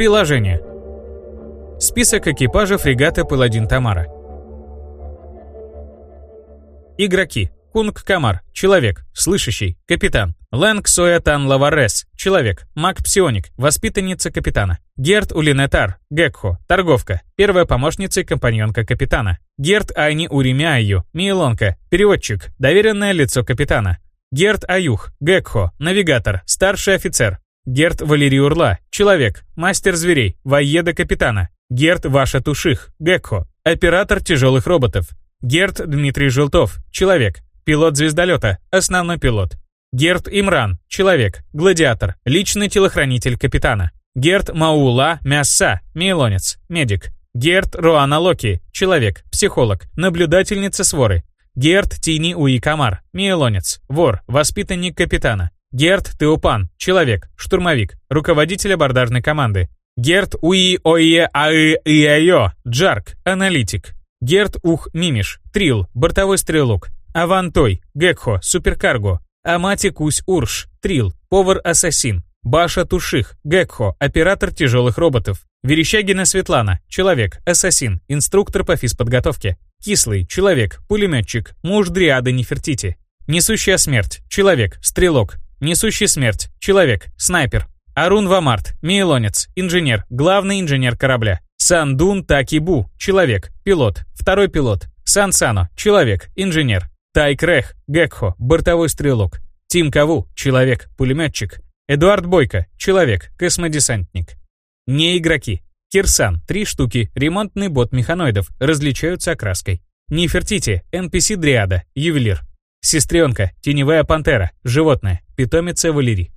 Приложение. Список экипажа фрегата «Паладин Тамара». Игроки. Кунг Камар, человек, слышащий, капитан. Лэнг Соятан Лаварес, человек, маг-псионик, воспитанница капитана. Герт Улинетар, Гекхо, торговка, первая помощница и компаньонка капитана. Герт Айни Уримяю, Милонка, переводчик, доверенное лицо капитана. Герт Аюх, Гекхо, навигатор, старший офицер. Герт Валерий Урла, человек, мастер зверей, воеда капитана. Герт Ваша Туших, Гекхо, оператор тяжелых роботов. Герт Дмитрий Желтов, человек, Пилот звездолета, основной пилот. Герт Имран, человек, гладиатор, личный телохранитель капитана. Герт Маула Мясса, мейлонец, медик. Герт Руана Локи, человек, психолог, наблюдательница своры. Герт Тини Уи Камар, мейлонец, вор, воспитанник капитана. Герт Теупан, человек, штурмовик, руководитель абордажной команды. Герт Уи Ое Аы Иайо, Джарк, аналитик. Герт Ух Мимиш, Трил, бортовой стрелок. Авантой, Гекхо, Суперкарго, Амати Кусь Урш, Трил, Повар-ассасин, Баша Туших, Гекхо, оператор тяжелых роботов, Верещагина Светлана, человек, ассасин, инструктор по физподготовке, Кислый, человек, пулеметчик, муж Дриады Нефертити, Несущая смерть, человек, стрелок, Несущий смерть, человек, снайпер, Арун Вамарт, мейлонец, инженер, главный инженер корабля, Сандун Такибу, человек, пилот, второй пилот, Сансано, человек, инженер, Тайкрех, Гекхо, бортовой стрелок. Тим Каву, человек, пулеметчик. Эдуард Бойко, человек, космодесантник. Не игроки. Кирсан, три штуки, ремонтный бот механоидов, различаются окраской. Нефертити, NPC Дриада, ювелир. Сестренка, теневая пантера, животное, питомица Валерий.